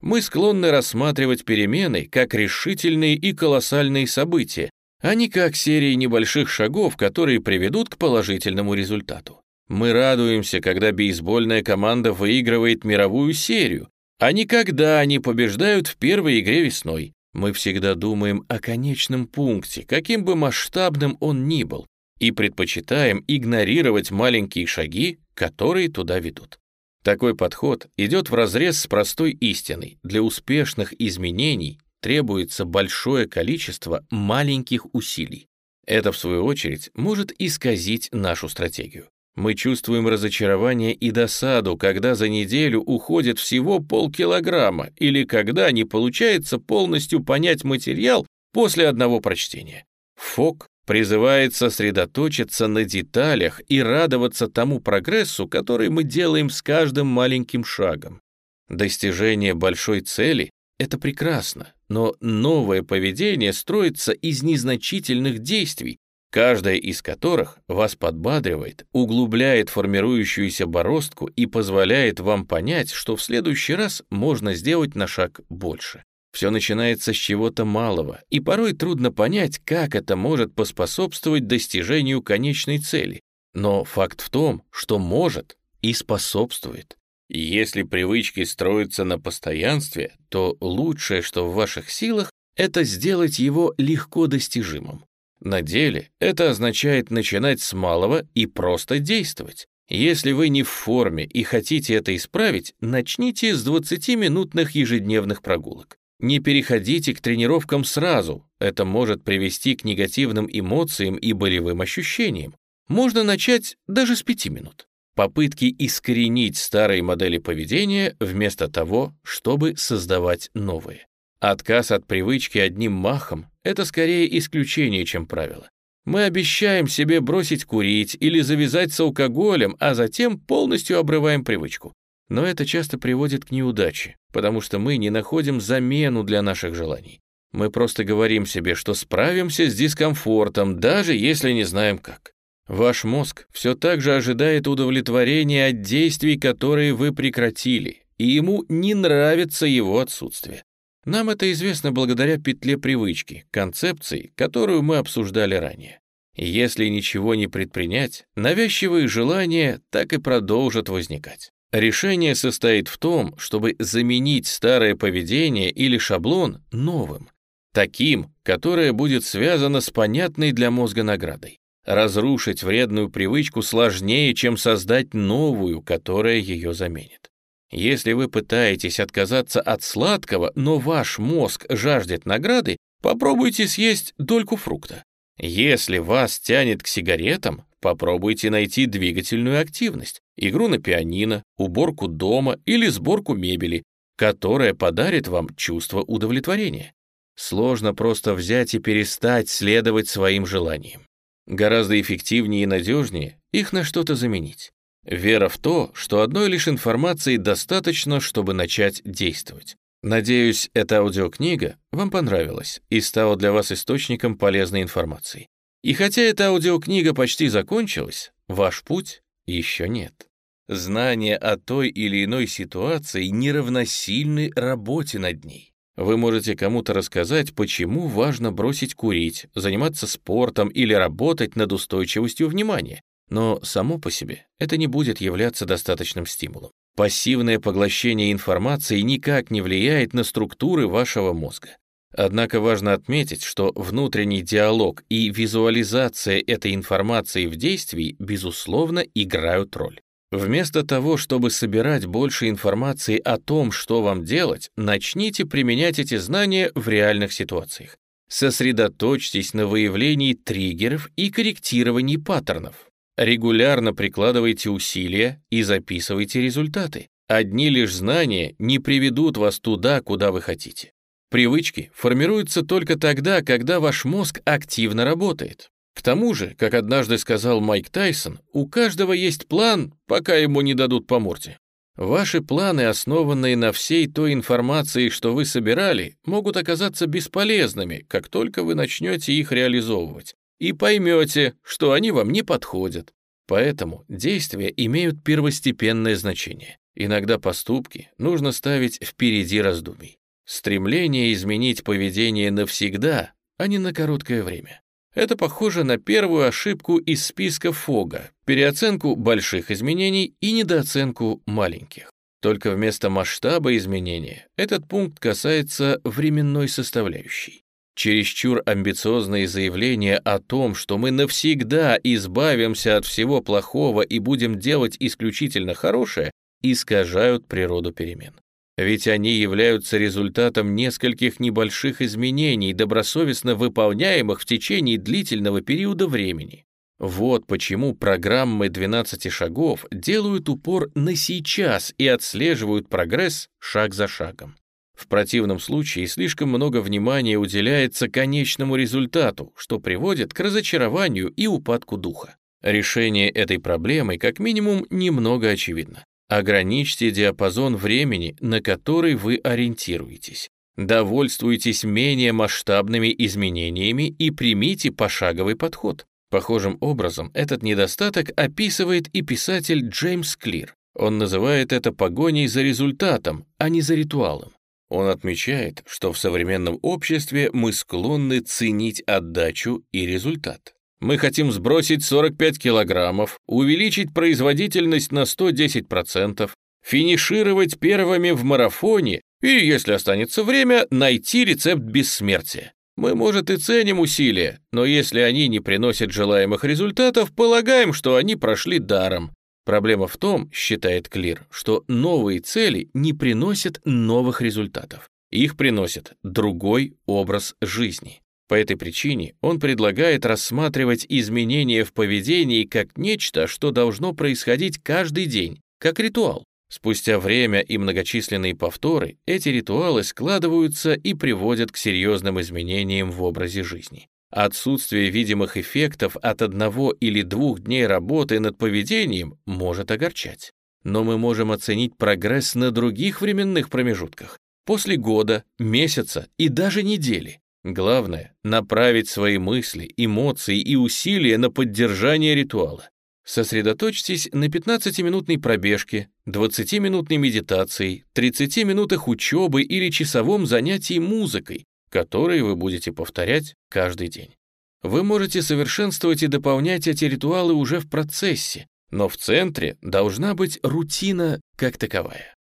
Мы склонны рассматривать перемены как решительные и колоссальные события, а не как серии небольших шагов, которые приведут к положительному результату. Мы радуемся, когда бейсбольная команда выигрывает мировую серию, а не когда они побеждают в первой игре весной. Мы всегда думаем о конечном пункте, каким бы масштабным он ни был, и предпочитаем игнорировать маленькие шаги, которые туда ведут. Такой подход идет вразрез с простой истиной. Для успешных изменений требуется большое количество маленьких усилий. Это, в свою очередь, может исказить нашу стратегию. Мы чувствуем разочарование и досаду, когда за неделю уходит всего полкилограмма или когда не получается полностью понять материал после одного прочтения. Фок призывает сосредоточиться на деталях и радоваться тому прогрессу, который мы делаем с каждым маленьким шагом. Достижение большой цели — это прекрасно, но новое поведение строится из незначительных действий, каждая из которых вас подбадривает, углубляет формирующуюся бороздку и позволяет вам понять, что в следующий раз можно сделать на шаг больше. Все начинается с чего-то малого, и порой трудно понять, как это может поспособствовать достижению конечной цели. Но факт в том, что может и способствует. Если привычки строятся на постоянстве, то лучшее, что в ваших силах, это сделать его легко достижимым. На деле это означает начинать с малого и просто действовать. Если вы не в форме и хотите это исправить, начните с 20-минутных ежедневных прогулок. Не переходите к тренировкам сразу, это может привести к негативным эмоциям и болевым ощущениям. Можно начать даже с 5 минут. Попытки искоренить старые модели поведения вместо того, чтобы создавать новые. Отказ от привычки одним махом — это скорее исключение, чем правило. Мы обещаем себе бросить курить или завязать с алкоголем, а затем полностью обрываем привычку. Но это часто приводит к неудаче, потому что мы не находим замену для наших желаний. Мы просто говорим себе, что справимся с дискомфортом, даже если не знаем как. Ваш мозг все так же ожидает удовлетворения от действий, которые вы прекратили, и ему не нравится его отсутствие. Нам это известно благодаря петле привычки, концепции, которую мы обсуждали ранее. если ничего не предпринять, навязчивые желания так и продолжат возникать. Решение состоит в том, чтобы заменить старое поведение или шаблон новым, таким, которое будет связано с понятной для мозга наградой. Разрушить вредную привычку сложнее, чем создать новую, которая ее заменит. Если вы пытаетесь отказаться от сладкого, но ваш мозг жаждет награды, попробуйте съесть дольку фрукта. Если вас тянет к сигаретам, попробуйте найти двигательную активность, игру на пианино, уборку дома или сборку мебели, которая подарит вам чувство удовлетворения. Сложно просто взять и перестать следовать своим желаниям. Гораздо эффективнее и надежнее их на что-то заменить. Вера в то, что одной лишь информации достаточно, чтобы начать действовать. Надеюсь, эта аудиокнига вам понравилась и стала для вас источником полезной информации. И хотя эта аудиокнига почти закончилась, ваш путь еще нет. Знание о той или иной ситуации не равносильны работе над ней. Вы можете кому-то рассказать, почему важно бросить курить, заниматься спортом или работать над устойчивостью внимания, но само по себе это не будет являться достаточным стимулом. Пассивное поглощение информации никак не влияет на структуры вашего мозга. Однако важно отметить, что внутренний диалог и визуализация этой информации в действии, безусловно, играют роль. Вместо того, чтобы собирать больше информации о том, что вам делать, начните применять эти знания в реальных ситуациях. Сосредоточьтесь на выявлении триггеров и корректировании паттернов. Регулярно прикладывайте усилия и записывайте результаты. Одни лишь знания не приведут вас туда, куда вы хотите. Привычки формируются только тогда, когда ваш мозг активно работает. К тому же, как однажды сказал Майк Тайсон, у каждого есть план, пока ему не дадут по морде. Ваши планы, основанные на всей той информации, что вы собирали, могут оказаться бесполезными, как только вы начнете их реализовывать, и поймете, что они вам не подходят. Поэтому действия имеют первостепенное значение. Иногда поступки нужно ставить впереди раздумий. Стремление изменить поведение навсегда, а не на короткое время. Это похоже на первую ошибку из списка Фога, переоценку больших изменений и недооценку маленьких. Только вместо масштаба изменения этот пункт касается временной составляющей. Чересчур амбициозные заявления о том, что мы навсегда избавимся от всего плохого и будем делать исключительно хорошее, искажают природу перемен. Ведь они являются результатом нескольких небольших изменений, добросовестно выполняемых в течение длительного периода времени. Вот почему программы 12 шагов делают упор на сейчас и отслеживают прогресс шаг за шагом. В противном случае слишком много внимания уделяется конечному результату, что приводит к разочарованию и упадку духа. Решение этой проблемы как минимум немного очевидно. Ограничьте диапазон времени, на который вы ориентируетесь. Довольствуйтесь менее масштабными изменениями и примите пошаговый подход. Похожим образом этот недостаток описывает и писатель Джеймс Клир. Он называет это погоней за результатом, а не за ритуалом. Он отмечает, что в современном обществе мы склонны ценить отдачу и результат. Мы хотим сбросить 45 килограммов, увеличить производительность на 110%, финишировать первыми в марафоне и, если останется время, найти рецепт бессмертия. Мы, может, и ценим усилия, но если они не приносят желаемых результатов, полагаем, что они прошли даром. Проблема в том, считает Клир, что новые цели не приносят новых результатов. Их приносит другой образ жизни. По этой причине он предлагает рассматривать изменения в поведении как нечто, что должно происходить каждый день, как ритуал. Спустя время и многочисленные повторы эти ритуалы складываются и приводят к серьезным изменениям в образе жизни. Отсутствие видимых эффектов от одного или двух дней работы над поведением может огорчать. Но мы можем оценить прогресс на других временных промежутках, после года, месяца и даже недели. Главное — направить свои мысли, эмоции и усилия на поддержание ритуала. Сосредоточьтесь на 15-минутной пробежке, 20-минутной медитации, 30 минутах учебы или часовом занятии музыкой, которые вы будете повторять каждый день. Вы можете совершенствовать и дополнять эти ритуалы уже в процессе, но в центре должна быть рутина как таковая.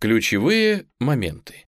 Ключевые моменты.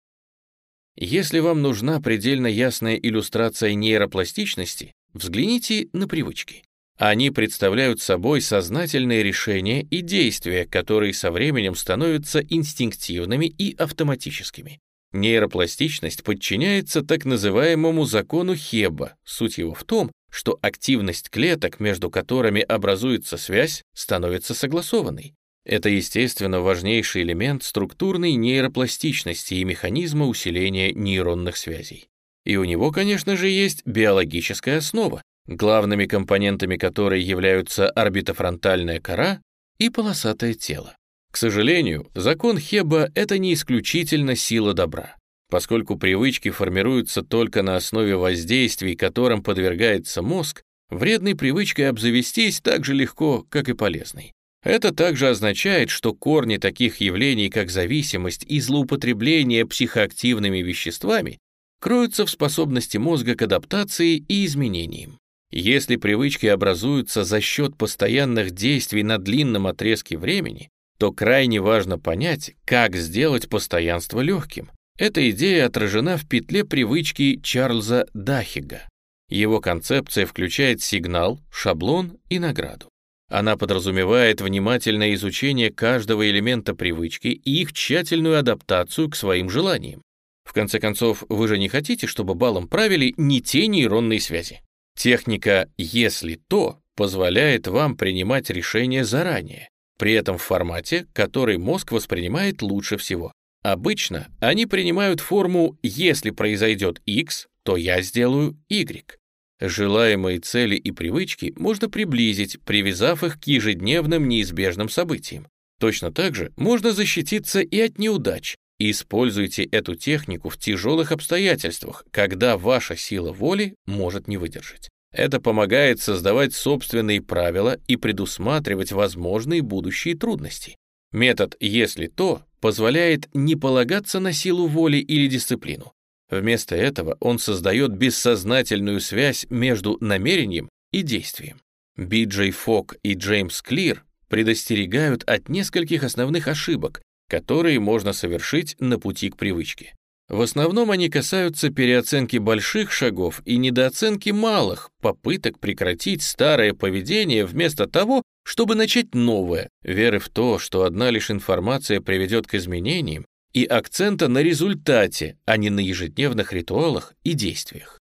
Если вам нужна предельно ясная иллюстрация нейропластичности, взгляните на привычки. Они представляют собой сознательные решения и действия, которые со временем становятся инстинктивными и автоматическими. Нейропластичность подчиняется так называемому закону Хебба. Суть его в том, что активность клеток, между которыми образуется связь, становится согласованной. Это, естественно, важнейший элемент структурной нейропластичности и механизма усиления нейронных связей. И у него, конечно же, есть биологическая основа, главными компонентами которой являются орбитофронтальная кора и полосатое тело. К сожалению, закон Хеба — это не исключительно сила добра. Поскольку привычки формируются только на основе воздействий, которым подвергается мозг, вредной привычкой обзавестись так же легко, как и полезной. Это также означает, что корни таких явлений, как зависимость и злоупотребление психоактивными веществами, кроются в способности мозга к адаптации и изменениям. Если привычки образуются за счет постоянных действий на длинном отрезке времени, то крайне важно понять, как сделать постоянство легким. Эта идея отражена в петле привычки Чарльза Дахига. Его концепция включает сигнал, шаблон и награду. Она подразумевает внимательное изучение каждого элемента привычки и их тщательную адаптацию к своим желаниям. В конце концов, вы же не хотите, чтобы балом правили не те нейронные связи. Техника «если то» позволяет вам принимать решения заранее, при этом в формате, который мозг воспринимает лучше всего. Обычно они принимают форму «если произойдет X, то я сделаю Y». Желаемые цели и привычки можно приблизить, привязав их к ежедневным неизбежным событиям. Точно так же можно защититься и от неудач. Используйте эту технику в тяжелых обстоятельствах, когда ваша сила воли может не выдержать. Это помогает создавать собственные правила и предусматривать возможные будущие трудности. Метод «если то» позволяет не полагаться на силу воли или дисциплину. Вместо этого он создает бессознательную связь между намерением и действием. Биджей Фок и Джеймс Клир предостерегают от нескольких основных ошибок, которые можно совершить на пути к привычке. В основном они касаются переоценки больших шагов и недооценки малых, попыток прекратить старое поведение вместо того, чтобы начать новое, веры в то, что одна лишь информация приведет к изменениям, и акцента на результате, а не на ежедневных ритуалах и действиях.